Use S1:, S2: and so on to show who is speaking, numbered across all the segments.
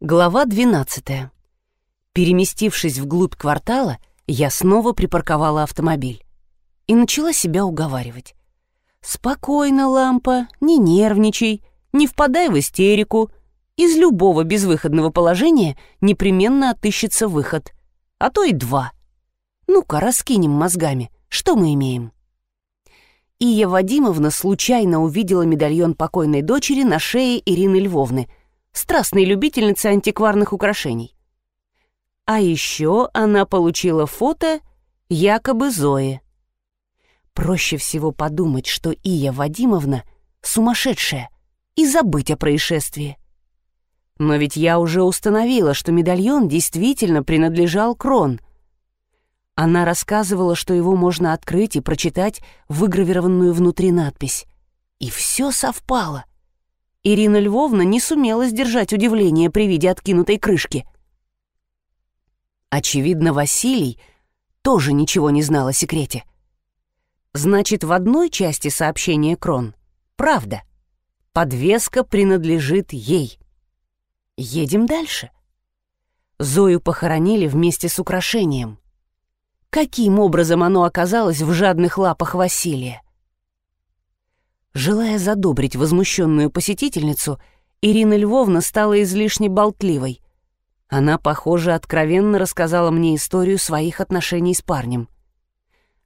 S1: Глава 12. Переместившись вглубь квартала, я снова припарковала автомобиль и начала себя уговаривать. «Спокойно, лампа, не нервничай, не впадай в истерику. Из любого безвыходного положения непременно отыщется выход, а то и два. Ну-ка, раскинем мозгами, что мы имеем?» Ия Вадимовна случайно увидела медальон покойной дочери на шее Ирины Львовны — страстной любительницы антикварных украшений. А еще она получила фото якобы Зои. Проще всего подумать, что Ия Вадимовна сумасшедшая и забыть о происшествии. Но ведь я уже установила, что медальон действительно принадлежал Крон. Она рассказывала, что его можно открыть и прочитать выгравированную внутри надпись. И все совпало. Ирина Львовна не сумела сдержать удивление при виде откинутой крышки. Очевидно, Василий тоже ничего не знал о секрете. Значит, в одной части сообщения Крон — правда. Подвеска принадлежит ей. Едем дальше. Зою похоронили вместе с украшением. Каким образом оно оказалось в жадных лапах Василия? Желая задобрить возмущенную посетительницу, Ирина Львовна стала излишне болтливой. Она, похоже, откровенно рассказала мне историю своих отношений с парнем.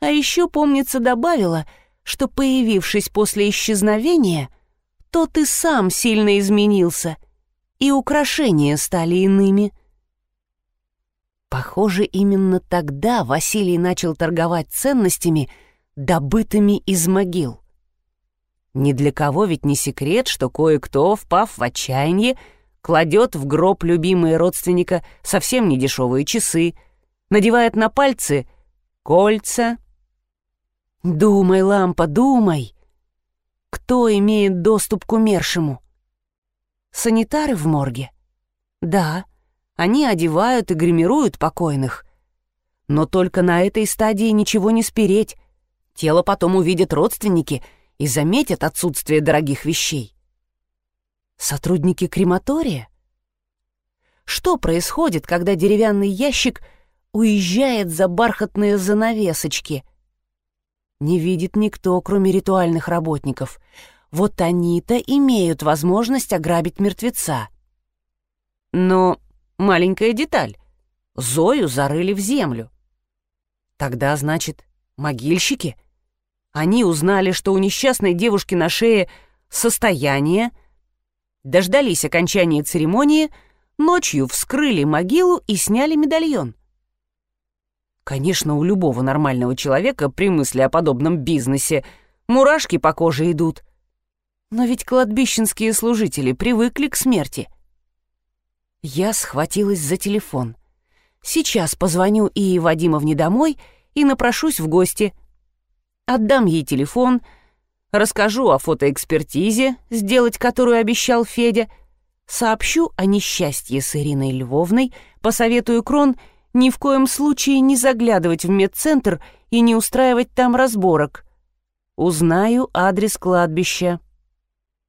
S1: А еще, помнится, добавила, что, появившись после исчезновения, тот и сам сильно изменился, и украшения стали иными. Похоже, именно тогда Василий начал торговать ценностями, добытыми из могил. Ни для кого ведь не секрет, что кое-кто, впав в отчаяние, кладет в гроб любимые родственника совсем недешевые часы, надевает на пальцы кольца. Думай, лампа, думай. Кто имеет доступ к умершему? Санитары в морге? Да, они одевают и гримируют покойных. Но только на этой стадии ничего не спереть. Тело потом увидят родственники — и заметят отсутствие дорогих вещей. Сотрудники крематория? Что происходит, когда деревянный ящик уезжает за бархатные занавесочки? Не видит никто, кроме ритуальных работников. Вот они-то имеют возможность ограбить мертвеца. Но маленькая деталь. Зою зарыли в землю. Тогда, значит, могильщики — они узнали, что у несчастной девушки на шее состояние, дождались окончания церемонии, ночью вскрыли могилу и сняли медальон. Конечно, у любого нормального человека при мысли о подобном бизнесе мурашки по коже идут. Но ведь кладбищенские служители привыкли к смерти. Я схватилась за телефон. Сейчас позвоню Ии Вадимовне домой и напрошусь в гости — Отдам ей телефон, расскажу о фотоэкспертизе, сделать которую обещал Федя, сообщу о несчастье с Ириной Львовной, посоветую Крон ни в коем случае не заглядывать в медцентр и не устраивать там разборок. Узнаю адрес кладбища.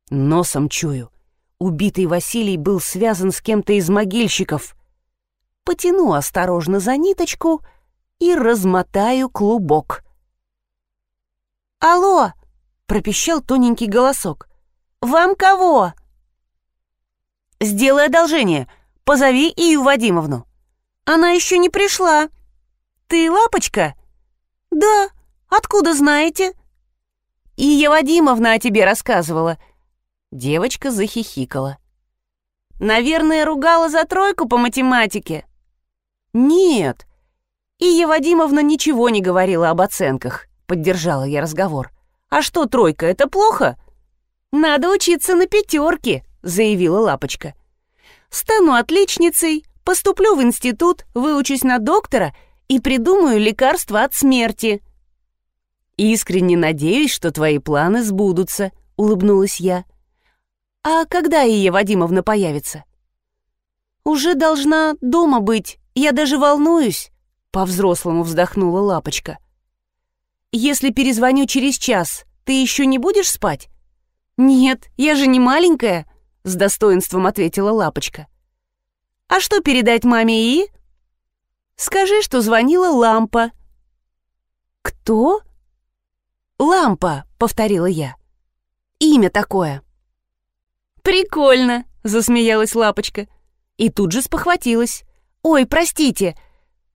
S1: Носом чую. Убитый Василий был связан с кем-то из могильщиков. Потяну осторожно за ниточку и размотаю клубок. «Алло!» — пропищал тоненький голосок. «Вам кого?» «Сделай одолжение. Позови Ию Вадимовну». «Она еще не пришла». «Ты лапочка?» «Да. Откуда знаете?» «Ия Вадимовна о тебе рассказывала». Девочка захихикала. «Наверное, ругала за тройку по математике?» «Нет. Ия Вадимовна ничего не говорила об оценках. Поддержала я разговор. «А что, тройка, это плохо?» «Надо учиться на пятерке», — заявила Лапочка. «Стану отличницей, поступлю в институт, выучусь на доктора и придумаю лекарство от смерти». «Искренне надеюсь, что твои планы сбудутся», — улыбнулась я. «А когда Ия Вадимовна появится?» «Уже должна дома быть, я даже волнуюсь», — по-взрослому вздохнула Лапочка. Если перезвоню через час, ты еще не будешь спать?» «Нет, я же не маленькая», — с достоинством ответила Лапочка. А что передать маме И? Скажи, что звонила лампа. Кто? Лампа, повторила я. Имя такое. Прикольно, засмеялась лапочка. И тут же спохватилась. Ой, простите,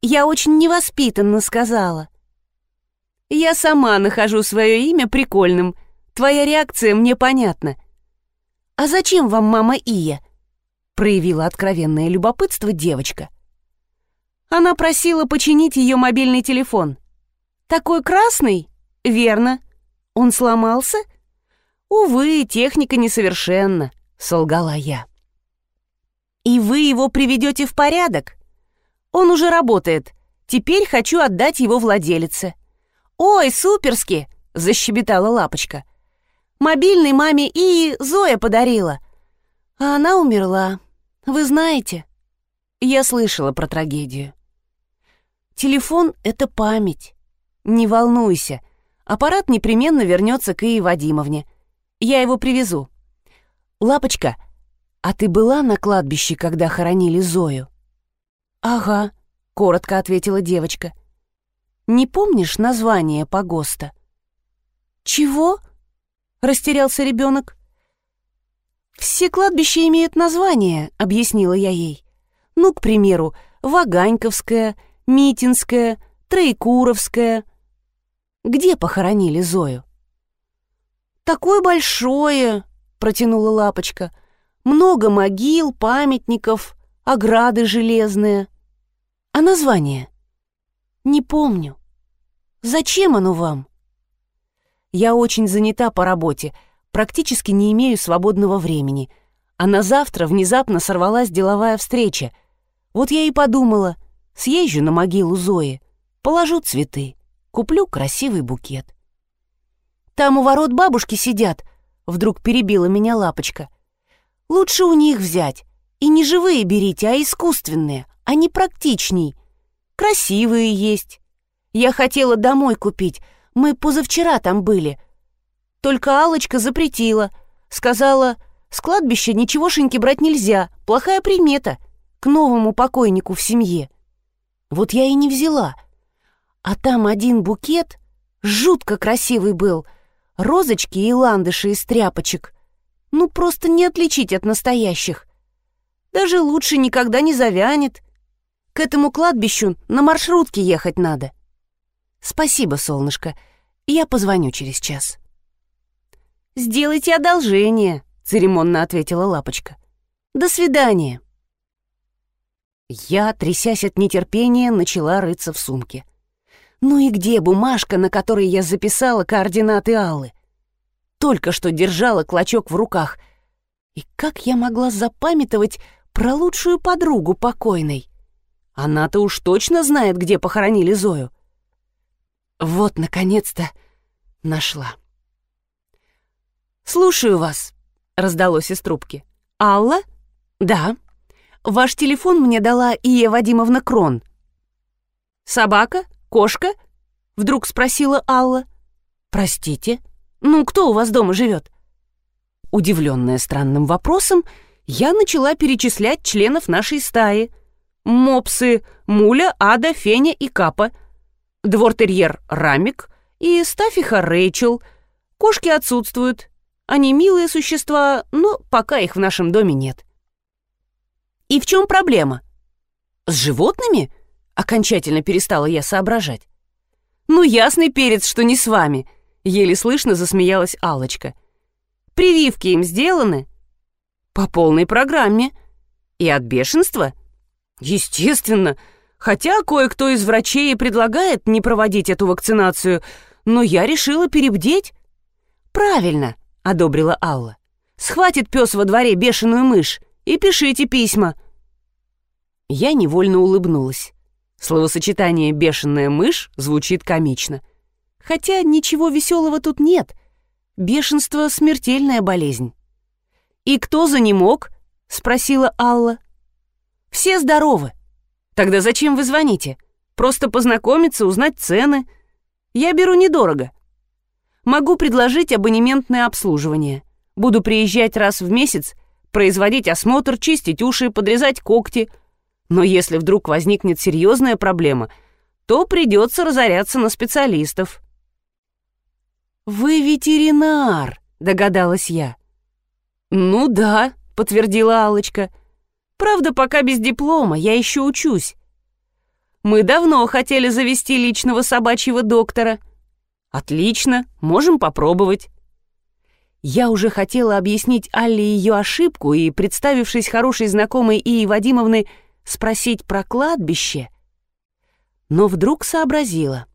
S1: я очень невоспитанно сказала. Я сама нахожу свое имя прикольным. Твоя реакция мне понятна. А зачем вам мама Ия? Проявила откровенное любопытство девочка. Она просила починить ее мобильный телефон. Такой красный? Верно. Он сломался? Увы, техника несовершенна, солгала я. И вы его приведете в порядок? Он уже работает. Теперь хочу отдать его владелице. «Ой, суперски!» — защебетала лапочка. «Мобильный маме и Зоя подарила. А она умерла. Вы знаете?» Я слышала про трагедию. Телефон — это память. Не волнуйся, аппарат непременно вернется к Ии Вадимовне. Я его привезу. Лапочка, а ты была на кладбище, когда хоронили Зою? Ага, коротко ответила девочка. Не помнишь название погоста? Чего? Растерялся ребенок. Все кладбища имеют название, объяснила я ей. Ну, к примеру, Ваганьковское, Митинское, Троекуровское. Где похоронили Зою? Такое большое, протянула лапочка. Много могил, памятников, ограды железные. А название? Не помню. Зачем оно вам? Я очень занята по работе, практически не имею свободного времени. А на завтра внезапно сорвалась деловая встреча. Вот я и подумала, Съезжу на могилу Зои, положу цветы, куплю красивый букет. Там у ворот бабушки сидят, вдруг перебила меня лапочка. Лучше у них взять. И не живые берите, а искусственные. Они практичней. Красивые есть. Я хотела домой купить. Мы позавчера там были. Только алочка запретила. Сказала, с кладбища ничегошеньки брать нельзя. Плохая примета. К новому покойнику в семье. Вот я и не взяла. А там один букет жутко красивый был. Розочки и ландыши из тряпочек. Ну, просто не отличить от настоящих. Даже лучше никогда не завянет. К этому кладбищу на маршрутке ехать надо. Спасибо, солнышко. Я позвоню через час. Сделайте одолжение, церемонно ответила лапочка. До свидания. Я, трясясь от нетерпения, начала рыться в сумке. Ну и где бумажка, на которой я записала координаты Аллы? Только что держала клочок в руках. И как я могла запамятовать про лучшую подругу покойной? Она-то уж точно знает, где похоронили Зою. Вот, наконец-то, нашла. «Слушаю вас», — раздалось из трубки. «Алла?» «Да». Ваш телефон мне дала Ия Вадимовна Крон». «Собака? Кошка?» — вдруг спросила Алла. «Простите? Ну, кто у вас дома живет?» Удивленная странным вопросом, я начала перечислять членов нашей стаи. Мопсы Муля, Ада, Феня и Капа, двортерьер Рамик и стафиха Рэйчел. Кошки отсутствуют. Они милые существа, но пока их в нашем доме нет. И в чем проблема? С животными? Окончательно перестала я соображать. Ну, ясный перец, что не с вами. Еле слышно засмеялась алочка Прививки им сделаны? По полной программе. И от бешенства? Естественно. Хотя кое-кто из врачей предлагает не проводить эту вакцинацию, но я решила перебдеть. Правильно, одобрила Алла. Схватит пес во дворе бешеную мышь и пишите письма. Я невольно улыбнулась. Словосочетание «бешеная мышь» звучит комично. Хотя ничего веселого тут нет. Бешенство — смертельная болезнь. «И кто за не мог?» — спросила Алла. «Все здоровы. Тогда зачем вы звоните? Просто познакомиться, узнать цены. Я беру недорого. Могу предложить абонементное обслуживание. Буду приезжать раз в месяц, производить осмотр, чистить уши, подрезать когти — Но если вдруг возникнет серьезная проблема, то придется разоряться на специалистов. «Вы ветеринар», — догадалась я. «Ну да», — подтвердила алочка «Правда, пока без диплома, я еще учусь. Мы давно хотели завести личного собачьего доктора. Отлично, можем попробовать». Я уже хотела объяснить Алле ее ошибку и, представившись хорошей знакомой Ии Вадимовны, спросить про кладбище, но вдруг сообразила.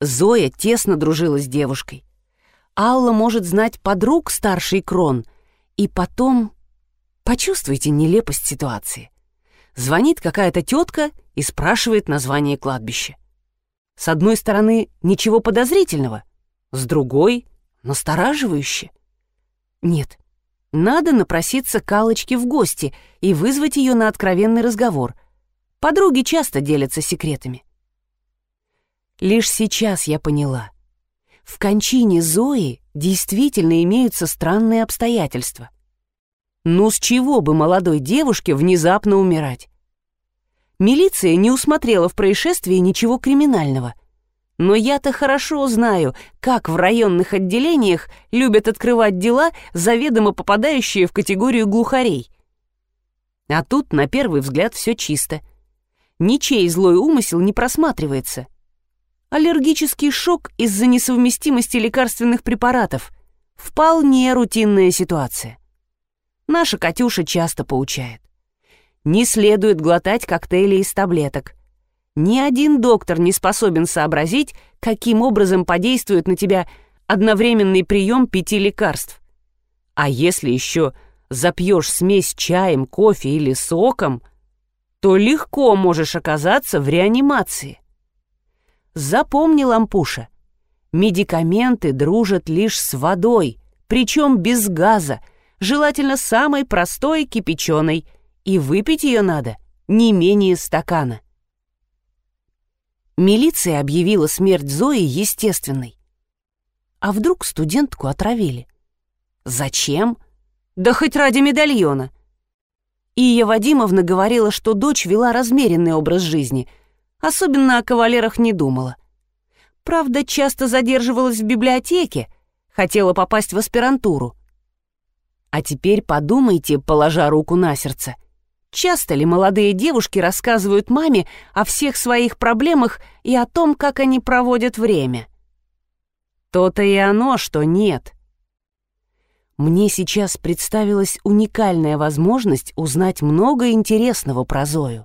S1: Зоя тесно дружила с девушкой. Алла может знать подруг старший крон, и потом... Почувствуйте нелепость ситуации. Звонит какая-то тетка и спрашивает название кладбища. С одной стороны, ничего подозрительного, с другой Настораживающе? Нет. Надо напроситься к Аллочке в гости и вызвать ее на откровенный разговор. Подруги часто делятся секретами. Лишь сейчас я поняла. В кончине Зои действительно имеются странные обстоятельства. Ну с чего бы молодой девушке внезапно умирать? Милиция не усмотрела в происшествии ничего криминального. Но я-то хорошо знаю, как в районных отделениях любят открывать дела, заведомо попадающие в категорию глухарей. А тут, на первый взгляд, все чисто. Ничей злой умысел не просматривается. Аллергический шок из-за несовместимости лекарственных препаратов. Вполне рутинная ситуация. Наша Катюша часто поучает. Не следует глотать коктейли из таблеток. Ни один доктор не способен сообразить, каким образом подействует на тебя одновременный прием пяти лекарств. А если еще запьешь смесь чаем, кофе или соком, то легко можешь оказаться в реанимации. Запомни, лампуша, медикаменты дружат лишь с водой, причем без газа, желательно самой простой кипяченой, и выпить ее надо не менее стакана. Милиция объявила смерть Зои естественной. А вдруг студентку отравили? Зачем? Да хоть ради медальона. Ия Вадимовна говорила, что дочь вела размеренный образ жизни, особенно о кавалерах не думала. Правда, часто задерживалась в библиотеке, хотела попасть в аспирантуру. А теперь подумайте, положа руку на сердце — Часто ли молодые девушки рассказывают маме о всех своих проблемах и о том, как они проводят время? То-то и оно, что нет. Мне сейчас представилась уникальная возможность узнать много интересного про Зою.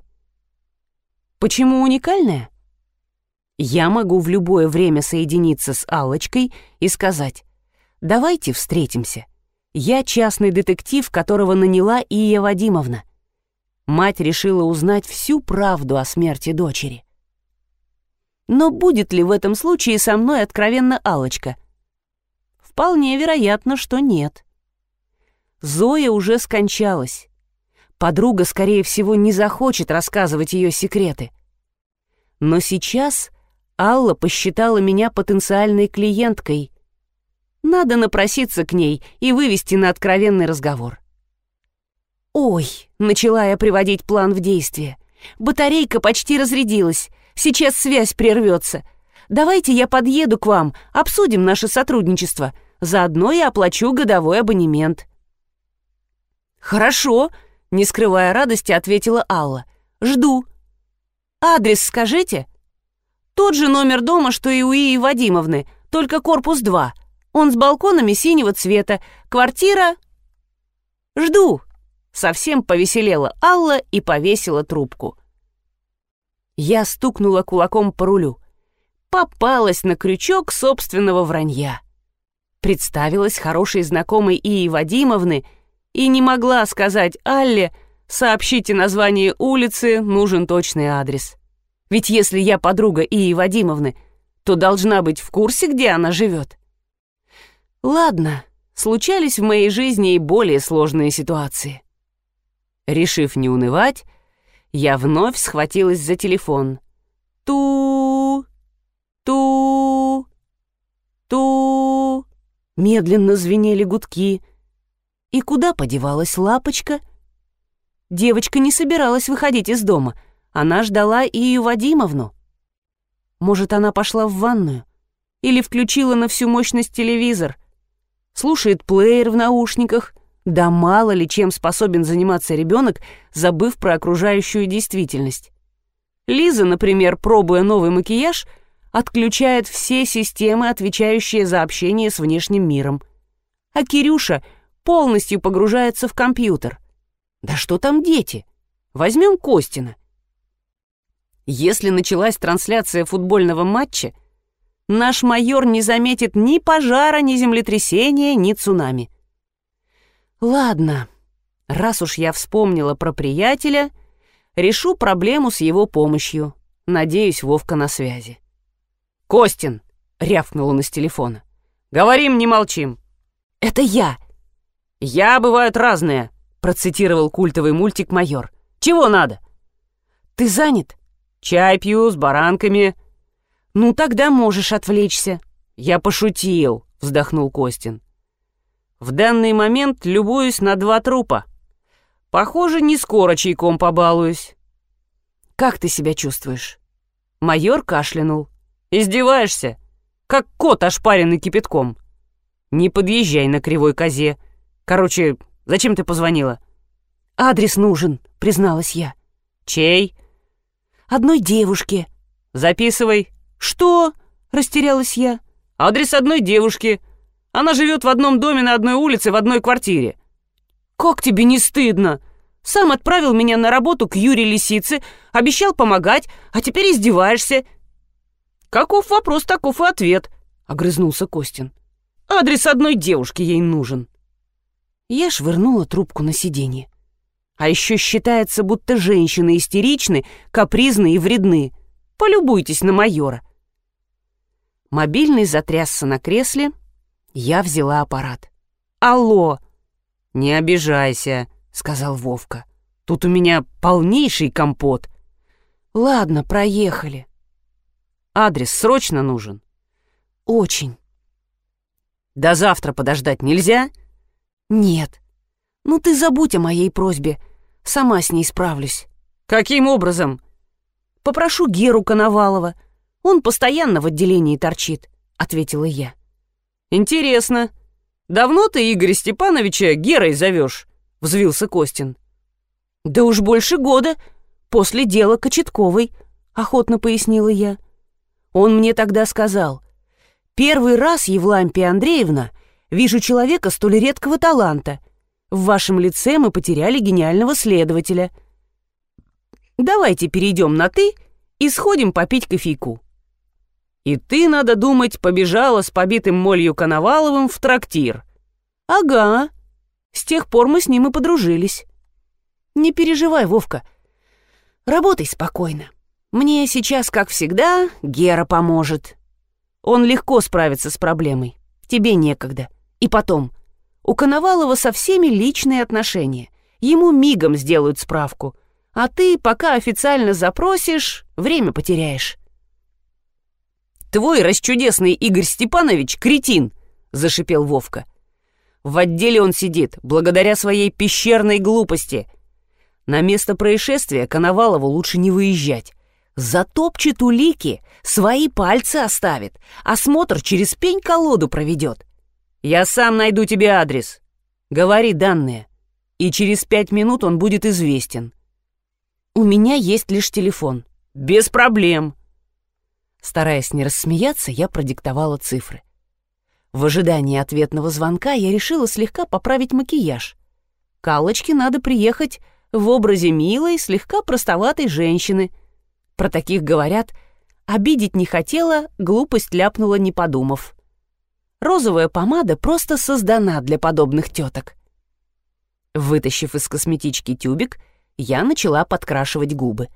S1: Почему уникальная? Я могу в любое время соединиться с Аллочкой и сказать «Давайте встретимся. Я частный детектив, которого наняла Ия Вадимовна мать решила узнать всю правду о смерти дочери. Но будет ли в этом случае со мной откровенно алочка Вполне вероятно, что нет. Зоя уже скончалась. Подруга, скорее всего, не захочет рассказывать ее секреты. Но сейчас Алла посчитала меня потенциальной клиенткой. Надо напроситься к ней и вывести на откровенный разговор. «Ой!» — начала я приводить план в действие. «Батарейка почти разрядилась. Сейчас связь прервется. Давайте я подъеду к вам, обсудим наше сотрудничество. Заодно я оплачу годовой абонемент». «Хорошо», — не скрывая радости, ответила Алла. «Жду». «Адрес скажите?» «Тот же номер дома, что и у Ии Вадимовны, только корпус 2. Он с балконами синего цвета. Квартира...» «Жду», Совсем повеселела Алла и повесила трубку. Я стукнула кулаком по рулю. Попалась на крючок собственного вранья. Представилась хорошей знакомой Ии Вадимовны и не могла сказать Алле, сообщите название улицы, нужен точный адрес. Ведь если я подруга Ии Вадимовны, то должна быть в курсе, где она живет. Ладно, случались в моей жизни и более сложные ситуации. Решив не унывать, я вновь схватилась за телефон. Ту, ту, ту. Медленно звенели гудки. И куда подевалась лапочка? Девочка не собиралась выходить из дома. Она ждала Ию Вадимовну. Может, она пошла в ванную? Или включила на всю мощность телевизор? Слушает плеер в наушниках? Да мало ли чем способен заниматься ребенок, забыв про окружающую действительность. Лиза, например, пробуя новый макияж, отключает все системы, отвечающие за общение с внешним миром. А Кирюша полностью погружается в компьютер. Да что там дети? Возьмем Костина. Если началась трансляция футбольного матча, наш майор не заметит ни пожара, ни землетрясения, ни цунами. Ладно, раз уж я вспомнила про приятеля, решу проблему с его помощью. Надеюсь, Вовка на связи. «Костин!» — рявкнул он из телефона. «Говорим, не молчим!» «Это я!» «Я бывают разные!» — процитировал культовый мультик майор. «Чего надо?» «Ты занят?» Чай пью с баранками». «Ну, тогда можешь отвлечься». «Я пошутил», — вздохнул Костин. «В данный момент любуюсь на два трупа. Похоже, не скоро чайком побалуюсь». «Как ты себя чувствуешь?» Майор кашлянул. «Издеваешься? Как кот, ошпаренный кипятком. Не подъезжай на кривой козе. Короче, зачем ты позвонила?» «Адрес нужен», — призналась я. «Чей?» одной девушке». «Записывай». «Что?» — растерялась я. «Адрес одной девушки. Она живет в одном доме на одной улице в одной квартире». «Как тебе не стыдно? Сам отправил меня на работу к Юре Лисице, обещал помогать, а теперь издеваешься». «Каков вопрос, таков и ответ», — огрызнулся Костин. «Адрес одной девушки ей нужен». Я швырнула трубку на сиденье. А еще считается, будто женщины истеричны, капризны и вредны. Полюбуйтесь на майора. Мобильный затрясся на кресле. Я взяла аппарат. «Алло!» «Не обижайся», — сказал Вовка. «Тут у меня полнейший компот». «Ладно, проехали». «Адрес срочно нужен?» «Очень». «До завтра подождать нельзя?» «Нет». «Ну ты забудь о моей просьбе. Сама с ней справлюсь». «Каким образом?» «Попрошу Геру Коновалова. Он постоянно в отделении торчит», — ответила я. «Интересно. Давно ты Игоря Степановича Герой зовешь?» — взвился Костин. «Да уж больше года. После дела Кочетковой», — охотно пояснила я. Он мне тогда сказал. «Первый раз, Евлампия Андреевна, вижу человека столь редкого таланта — в вашем лице мы потеряли гениального следователя. Давайте перейдем на «ты» и сходим попить кофейку». И ты, надо думать, побежала с побитым молью Коноваловым в трактир. Ага. С тех пор мы с ним и подружились. Не переживай, Вовка. Работай спокойно. Мне сейчас, как всегда, Гера поможет. Он легко справится с проблемой. Тебе некогда. И потом, у Коновалова со всеми личные отношения. Ему мигом сделают справку. А ты, пока официально запросишь, время потеряешь. «Твой расчудесный Игорь Степанович — кретин!» — зашипел Вовка. «В отделе он сидит, благодаря своей пещерной глупости. На место происшествия Коновалову лучше не выезжать. Затопчет улики, свои пальцы оставит, осмотр через пень-колоду проведет. Я сам найду тебе адрес. Говори данные, и через пять минут он будет известен. У меня есть лишь телефон. Без проблем. Стараясь не рассмеяться, я продиктовала цифры. В ожидании ответного звонка я решила слегка поправить макияж. Калочке надо приехать в образе милой, слегка простоватой женщины. Про таких говорят, обидеть не хотела, глупость ляпнула, не подумав. Розовая помада просто создана для подобных теток. Вытащив из косметички тюбик, я начала подкрашивать губы.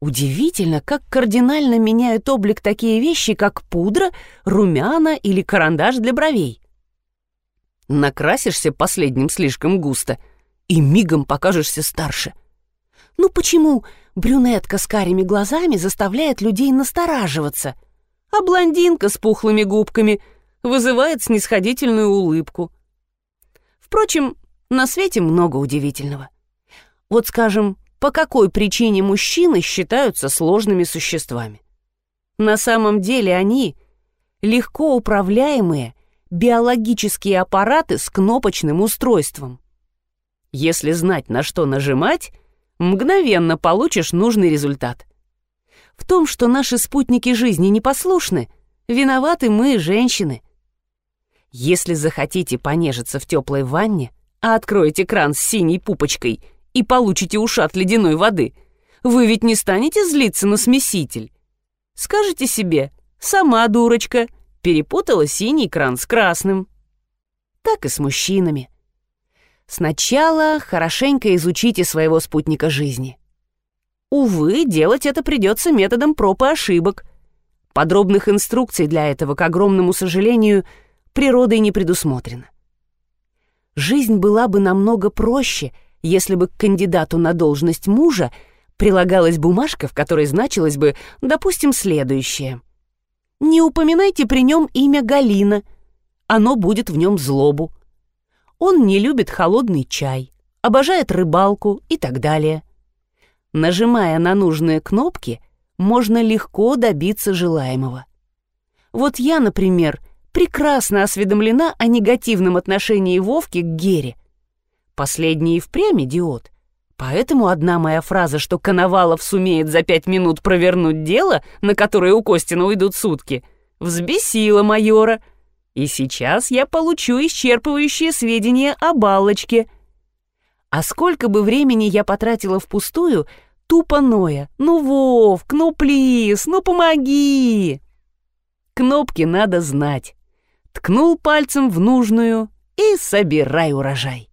S1: Удивительно, как кардинально меняют облик такие вещи, как пудра, румяна или карандаш для бровей. Накрасишься последним слишком густо и мигом покажешься старше. Ну почему брюнетка с карими глазами заставляет людей настораживаться, а блондинка с пухлыми губками — вызывает снисходительную улыбку. Впрочем, на свете много удивительного. Вот скажем, по какой причине мужчины считаются сложными существами? На самом деле они легко управляемые биологические аппараты с кнопочным устройством. Если знать, на что нажимать, мгновенно получишь нужный результат. В том, что наши спутники жизни непослушны, виноваты мы, женщины. Если захотите понежиться в теплой ванне, а откроете кран с синей пупочкой и получите ушат ледяной воды, вы ведь не станете злиться на смеситель. Скажете себе «сама дурочка», перепутала синий кран с красным. Так и с мужчинами. Сначала хорошенько изучите своего спутника жизни. Увы, делать это придется методом проб и ошибок. Подробных инструкций для этого, к огромному сожалению, природой не предусмотрено. Жизнь была бы намного проще, если бы к кандидату на должность мужа прилагалась бумажка, в которой значилось бы, допустим, следующее. Не упоминайте при нем имя Галина, оно будет в нем злобу. Он не любит холодный чай, обожает рыбалку и так далее. Нажимая на нужные кнопки, можно легко добиться желаемого. Вот я, например, прекрасно осведомлена о негативном отношении Вовки к Гере. Последний и впрямь идиот. Поэтому одна моя фраза, что Коновалов сумеет за пять минут провернуть дело, на которое у Костина уйдут сутки, взбесила майора. И сейчас я получу исчерпывающие сведения о Баллочке — а сколько бы времени я потратила впустую, тупо ноя. «Ну, Вовк, ну, плиз, ну, помоги!» Кнопки надо знать. Ткнул пальцем в нужную и собирай урожай.